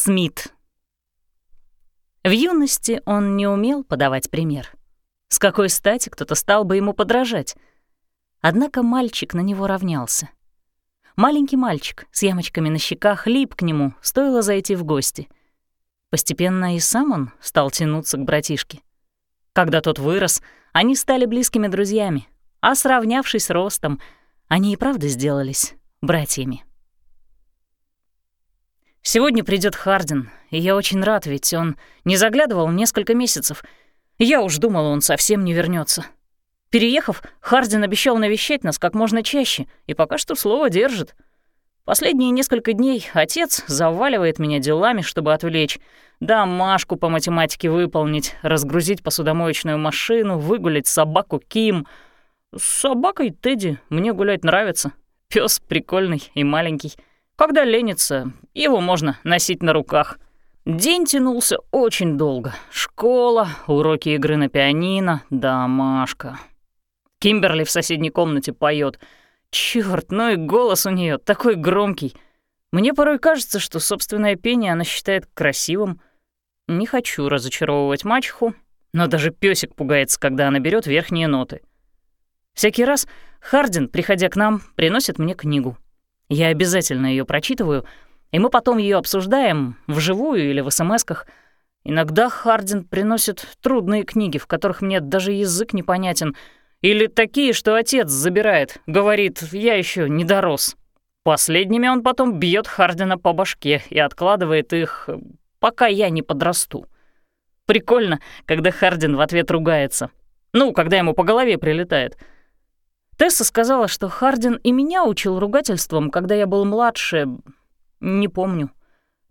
Смит. В юности он не умел подавать пример. С какой стати кто-то стал бы ему подражать? Однако мальчик на него равнялся. Маленький мальчик с ямочками на щеках лип к нему, стоило зайти в гости. Постепенно и сам он стал тянуться к братишке. Когда тот вырос, они стали близкими друзьями, а сравнявшись ростом, они и правда сделались братьями. Сегодня придет Хардин, и я очень рад, ведь он не заглядывал несколько месяцев. Я уж думал, он совсем не вернется. Переехав, Хардин обещал навещать нас как можно чаще, и пока что слово держит. Последние несколько дней отец заваливает меня делами, чтобы отвлечь. Домашку по математике выполнить, разгрузить посудомоечную машину, выгулять собаку Ким. С собакой Тедди мне гулять нравится. Пес прикольный и маленький. Когда ленится, его можно носить на руках. День тянулся очень долго. Школа, уроки игры на пианино, домашка. Кимберли в соседней комнате поет. Чёрт, ну и голос у нее такой громкий. Мне порой кажется, что собственное пение она считает красивым. Не хочу разочаровывать мачеху, но даже песик пугается, когда она берет верхние ноты. Всякий раз Хардин, приходя к нам, приносит мне книгу. Я обязательно ее прочитываю, и мы потом ее обсуждаем вживую или в смс-ках. Иногда Хардин приносит трудные книги, в которых мне даже язык непонятен, или такие, что отец забирает, говорит, я еще не дорос. Последними он потом бьет Хардина по башке и откладывает их, пока я не подрасту. Прикольно, когда Хардин в ответ ругается. Ну, когда ему по голове прилетает — Тесса сказала, что Хардин и меня учил ругательством, когда я был младше. Не помню.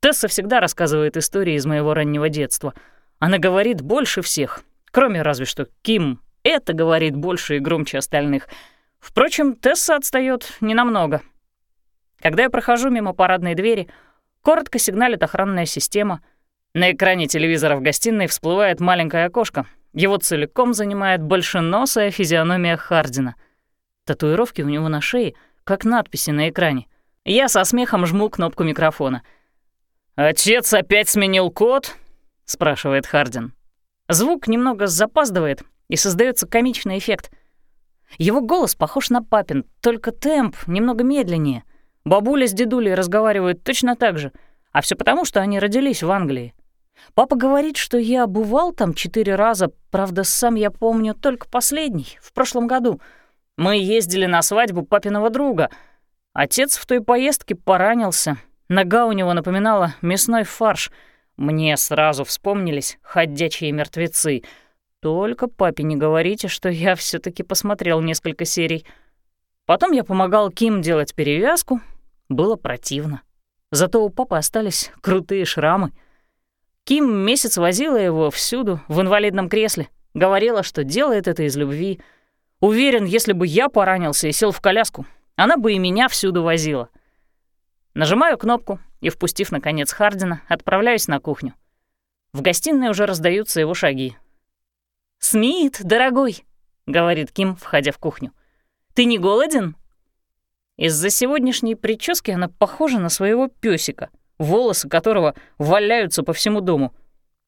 Тесса всегда рассказывает истории из моего раннего детства. Она говорит больше всех, кроме разве что Ким. Это говорит больше и громче остальных. Впрочем, Тесса отстаёт ненамного. Когда я прохожу мимо парадной двери, коротко сигналит охранная система. На экране телевизора в гостиной всплывает маленькое окошко. Его целиком занимает большеносая физиономия Хардина — Татуировки у него на шее, как надписи на экране. Я со смехом жму кнопку микрофона. «Отец опять сменил код?» — спрашивает Хардин. Звук немного запаздывает, и создается комичный эффект. Его голос похож на папин, только темп немного медленнее. Бабуля с дедулей разговаривают точно так же, а все потому, что они родились в Англии. Папа говорит, что я бывал там четыре раза, правда, сам я помню только последний, в прошлом году — мы ездили на свадьбу папиного друга. Отец в той поездке поранился. Нога у него напоминала мясной фарш. Мне сразу вспомнились ходячие мертвецы. Только папе не говорите, что я все таки посмотрел несколько серий. Потом я помогал Ким делать перевязку. Было противно. Зато у папы остались крутые шрамы. Ким месяц возила его всюду в инвалидном кресле. Говорила, что делает это из любви — Уверен, если бы я поранился и сел в коляску, она бы и меня всюду возила. Нажимаю кнопку и, впустив, наконец, Хардина, отправляюсь на кухню. В гостиной уже раздаются его шаги. «Смит, дорогой», — говорит Ким, входя в кухню. «Ты не голоден?» Из-за сегодняшней прически она похожа на своего песика, волосы которого валяются по всему дому.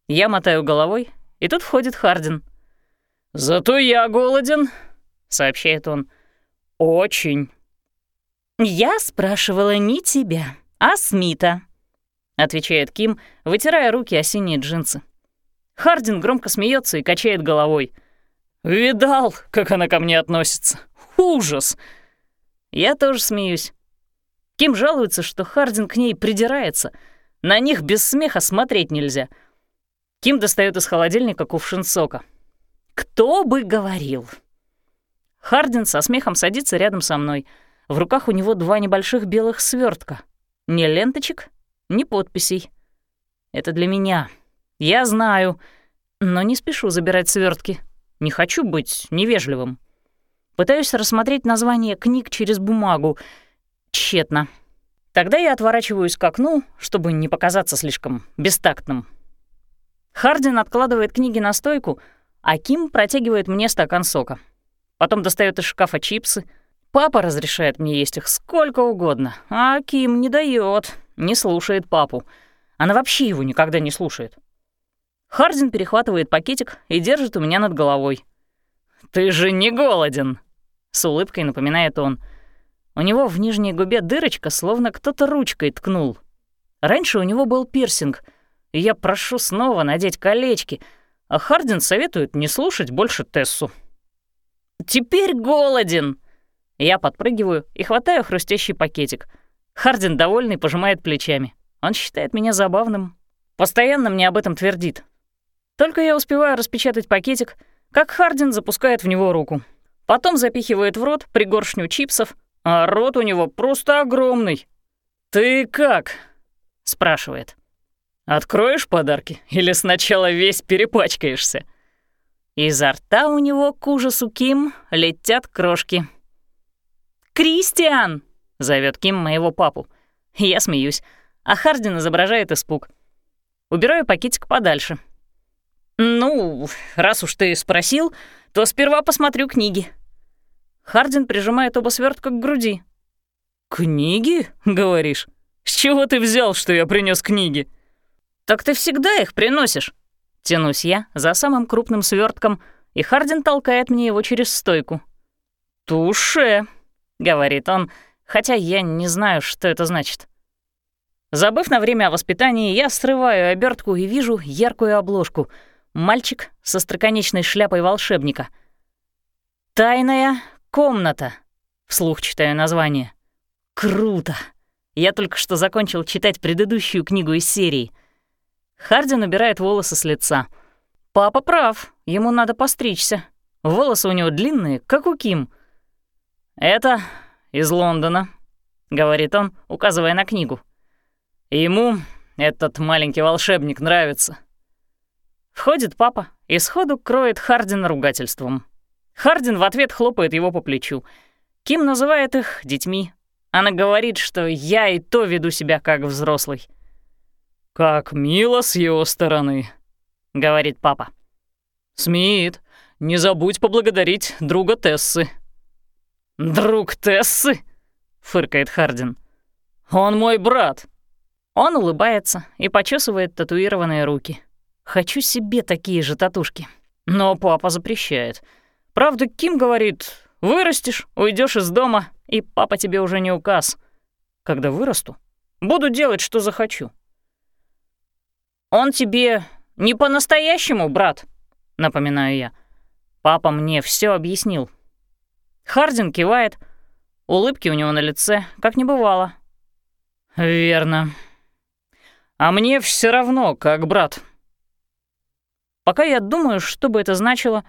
Я мотаю головой, и тут входит Хардин. «Зато я голоден», — сообщает он. «Очень». «Я спрашивала не тебя, а Смита», — отвечает Ким, вытирая руки о синие джинсы. Хардин громко смеется и качает головой. «Видал, как она ко мне относится? Ужас!» Я тоже смеюсь. Ким жалуется, что Хардин к ней придирается. На них без смеха смотреть нельзя. Ким достает из холодильника кувшин сока. «Кто бы говорил?» Хардин со смехом садится рядом со мной. В руках у него два небольших белых свертка. Ни ленточек, ни подписей. Это для меня. Я знаю, но не спешу забирать свертки. Не хочу быть невежливым. Пытаюсь рассмотреть название книг через бумагу. Тщетно. Тогда я отворачиваюсь к окну, чтобы не показаться слишком бестактным. Хардин откладывает книги на стойку, а Ким протягивает мне стакан сока. Потом достает из шкафа чипсы. Папа разрешает мне есть их сколько угодно, а Ким не дает, не слушает папу. Она вообще его никогда не слушает. Хардин перехватывает пакетик и держит у меня над головой. «Ты же не голоден!» — с улыбкой напоминает он. У него в нижней губе дырочка, словно кто-то ручкой ткнул. Раньше у него был пирсинг, и я прошу снова надеть колечки, а Хардин советует не слушать больше Тессу. «Теперь голоден!» Я подпрыгиваю и хватаю хрустящий пакетик. Хардин, довольный, пожимает плечами. Он считает меня забавным. Постоянно мне об этом твердит. Только я успеваю распечатать пакетик, как Хардин запускает в него руку. Потом запихивает в рот пригоршню чипсов, а рот у него просто огромный. «Ты как?» — спрашивает. «Откроешь подарки или сначала весь перепачкаешься?» Изо рта у него к ужасу Ким летят крошки. «Кристиан!» — зовет Ким моего папу. Я смеюсь, а Хардин изображает испуг. Убираю пакетик подальше. «Ну, раз уж ты спросил, то сперва посмотрю книги». Хардин прижимает оба свертка к груди. «Книги, говоришь? С чего ты взял, что я принес книги?» «Так ты всегда их приносишь». Тянусь я за самым крупным свертком, и Хардин толкает мне его через стойку. «Туше», — говорит он, хотя я не знаю, что это значит. Забыв на время о воспитании, я срываю обертку и вижу яркую обложку. Мальчик со строконечной шляпой волшебника. «Тайная комната», — вслух читаю название. «Круто!» Я только что закончил читать предыдущую книгу из серии. Хардин убирает волосы с лица. Папа прав, ему надо постричься. Волосы у него длинные, как у Ким. «Это из Лондона», — говорит он, указывая на книгу. «Ему этот маленький волшебник нравится». Входит папа и сходу кроет Хардина ругательством. Хардин в ответ хлопает его по плечу. Ким называет их детьми, она говорит, что я и то веду себя как взрослый. «Как мило с его стороны», — говорит папа. «Смит, не забудь поблагодарить друга Тессы». «Друг Тессы?» — фыркает Хардин. «Он мой брат». Он улыбается и почесывает татуированные руки. «Хочу себе такие же татушки». Но папа запрещает. Правда, Ким говорит, вырастешь, уйдешь из дома, и папа тебе уже не указ. Когда вырасту, буду делать, что захочу. Он тебе не по-настоящему, брат, напоминаю я. Папа мне все объяснил. Хардин кивает, улыбки у него на лице, как не бывало. Верно. А мне все равно, как брат. Пока я думаю, что бы это значило,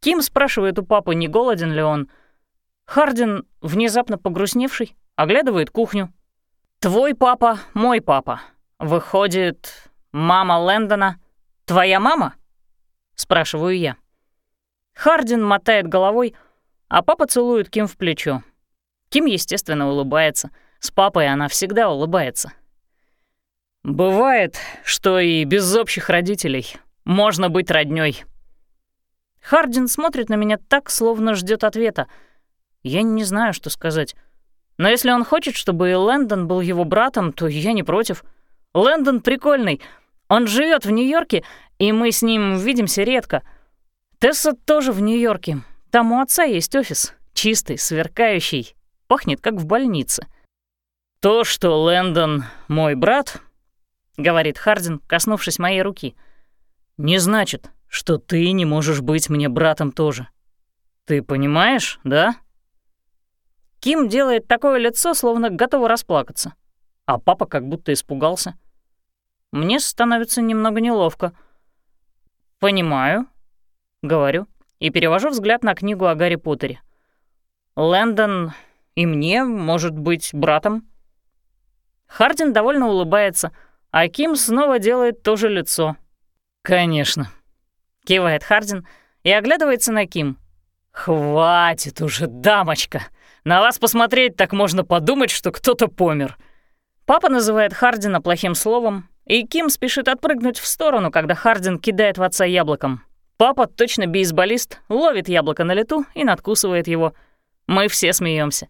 Ким спрашивает у папы, не голоден ли он, — Хардин, внезапно погрустневший, оглядывает кухню. «Твой папа — мой папа. Выходит, мама Лэндона — твоя мама?» — спрашиваю я. Хардин мотает головой, а папа целует Ким в плечо. Ким, естественно, улыбается. С папой она всегда улыбается. «Бывает, что и без общих родителей можно быть роднёй». Хардин смотрит на меня так, словно ждет ответа — я не знаю, что сказать. Но если он хочет, чтобы Лэндон был его братом, то я не против. Лэндон прикольный. Он живет в Нью-Йорке, и мы с ним видимся редко. Тесса тоже в Нью-Йорке. Там у отца есть офис. Чистый, сверкающий. Пахнет, как в больнице. «То, что Лэндон мой брат», — говорит Хардин, коснувшись моей руки, — «не значит, что ты не можешь быть мне братом тоже. Ты понимаешь, да?» Ким делает такое лицо, словно готова расплакаться. А папа как будто испугался. Мне становится немного неловко. «Понимаю», — говорю, и перевожу взгляд на книгу о Гарри Поттере. «Лэндон и мне может быть братом?» Хардин довольно улыбается, а Ким снова делает то же лицо. «Конечно», — кивает Хардин и оглядывается на Ким. «Хватит уже, дамочка!» На вас посмотреть, так можно подумать, что кто-то помер». Папа называет Хардина плохим словом, и Ким спешит отпрыгнуть в сторону, когда Хардин кидает в отца яблоком. Папа, точно бейсболист, ловит яблоко на лету и надкусывает его. Мы все смеемся.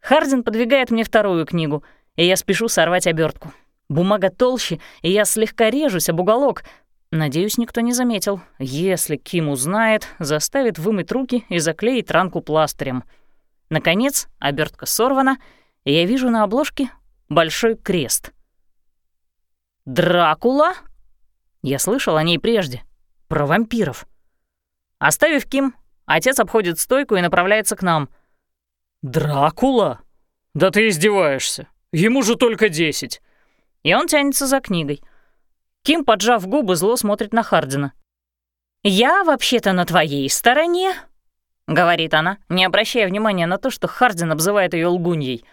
Хардин подвигает мне вторую книгу, и я спешу сорвать обертку. Бумага толще, и я слегка режусь об уголок. Надеюсь, никто не заметил. Если Ким узнает, заставит вымыть руки и заклеить ранку пластырем. Наконец, обертка сорвана, и я вижу на обложке большой крест. «Дракула?» Я слышал о ней прежде. Про вампиров. Оставив Ким, отец обходит стойку и направляется к нам. «Дракула? Да ты издеваешься. Ему же только десять». И он тянется за книгой. Ким, поджав губы, зло смотрит на Хардина. «Я вообще-то на твоей стороне», — говорит она, не обращая внимания на то, что Хардин обзывает ее лгуньей.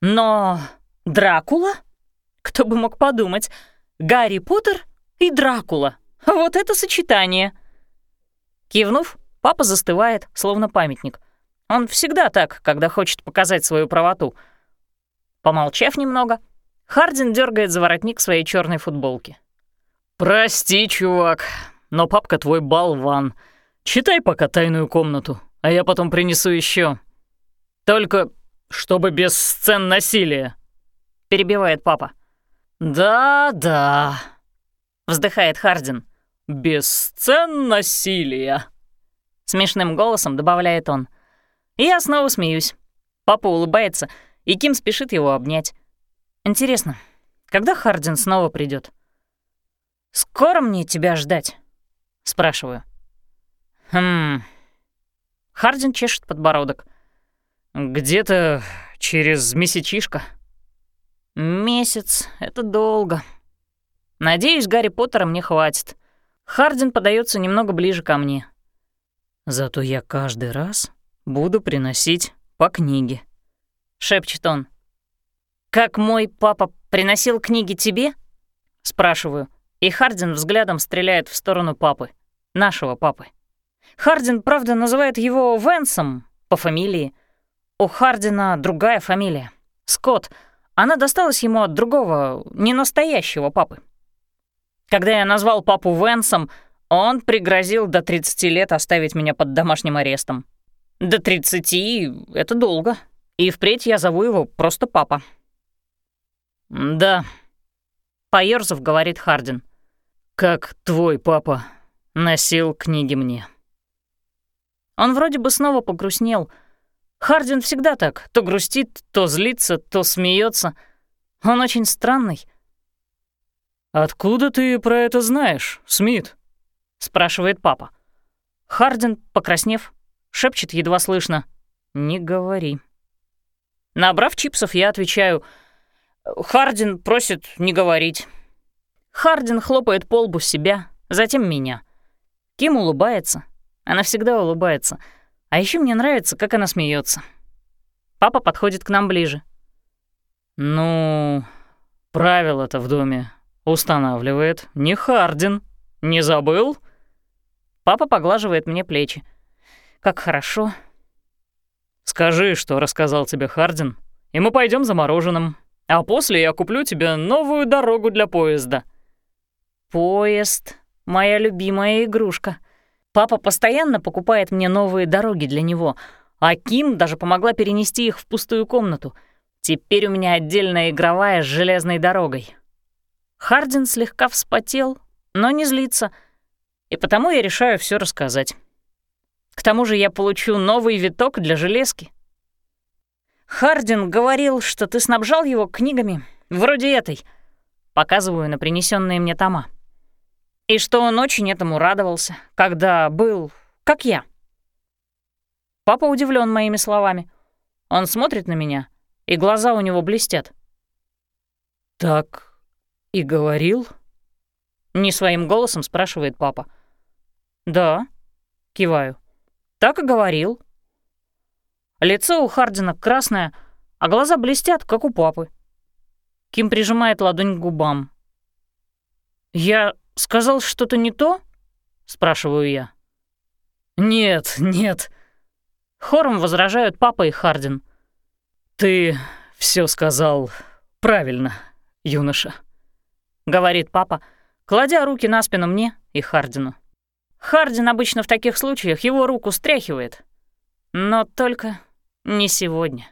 «Но Дракула? Кто бы мог подумать? Гарри Поттер и Дракула. Вот это сочетание!» Кивнув, папа застывает, словно памятник. Он всегда так, когда хочет показать свою правоту. Помолчав немного, Хардин дергает за воротник своей черной футболки. «Прости, чувак, но папка твой болван. Читай пока тайную комнату, а я потом принесу еще. Только чтобы без сцен насилия», — перебивает папа. «Да-да», — вздыхает Хардин. «Без сцен насилия», — смешным голосом добавляет он. Я снова смеюсь. Папа улыбается, и Ким спешит его обнять. Интересно, когда Хардин снова придет? «Скоро мне тебя ждать?» — спрашиваю. «Хм...» Хардин чешет подбородок. «Где-то через месячишко». «Месяц — это долго. Надеюсь, Гарри Поттера мне хватит. Хардин подается немного ближе ко мне. Зато я каждый раз буду приносить по книге», — шепчет он. «Как мой папа приносил книги тебе?» — спрашиваю, и Хардин взглядом стреляет в сторону папы, нашего папы. Хардин, правда, называет его Венсом по фамилии. У Хардина другая фамилия — Скотт. Она досталась ему от другого, ненастоящего папы. Когда я назвал папу Венсом, он пригрозил до 30 лет оставить меня под домашним арестом. До 30 — это долго, и впредь я зову его просто папа. «Да», — поёрзав, говорит Хардин. «Как твой папа носил книги мне». Он вроде бы снова погрустнел. Хардин всегда так, то грустит, то злится, то смеется. Он очень странный. «Откуда ты про это знаешь, Смит?» — спрашивает папа. Хардин, покраснев, шепчет едва слышно. «Не говори». Набрав чипсов, я отвечаю. Хардин просит не говорить. Хардин хлопает по лбу себя, затем меня. Ким улыбается. Она всегда улыбается. А еще мне нравится, как она смеется. Папа подходит к нам ближе. «Ну, правило-то в доме устанавливает не Хардин. Не забыл?» Папа поглаживает мне плечи. «Как хорошо». «Скажи, что рассказал тебе Хардин, и мы пойдем за мороженым, а после я куплю тебе новую дорогу для поезда». «Поезд — моя любимая игрушка. Папа постоянно покупает мне новые дороги для него, а Ким даже помогла перенести их в пустую комнату. Теперь у меня отдельная игровая с железной дорогой». Хардин слегка вспотел, но не злится, и потому я решаю все рассказать. К тому же я получу новый виток для железки. Хардин говорил, что ты снабжал его книгами, вроде этой. Показываю на принесенные мне тома. И что он очень этому радовался, когда был, как я. Папа удивлен моими словами. Он смотрит на меня, и глаза у него блестят. «Так «И говорил?» — не своим голосом спрашивает папа. «Да», — киваю. «Так и говорил». Лицо у Хардина красное, а глаза блестят, как у папы. Ким прижимает ладонь к губам. «Я сказал что-то не то?» — спрашиваю я. «Нет, нет», — хором возражают папа и Хардин. «Ты все сказал правильно, юноша» говорит папа, кладя руки на спину мне и Хардину. Хардин обычно в таких случаях его руку стряхивает. Но только не сегодня.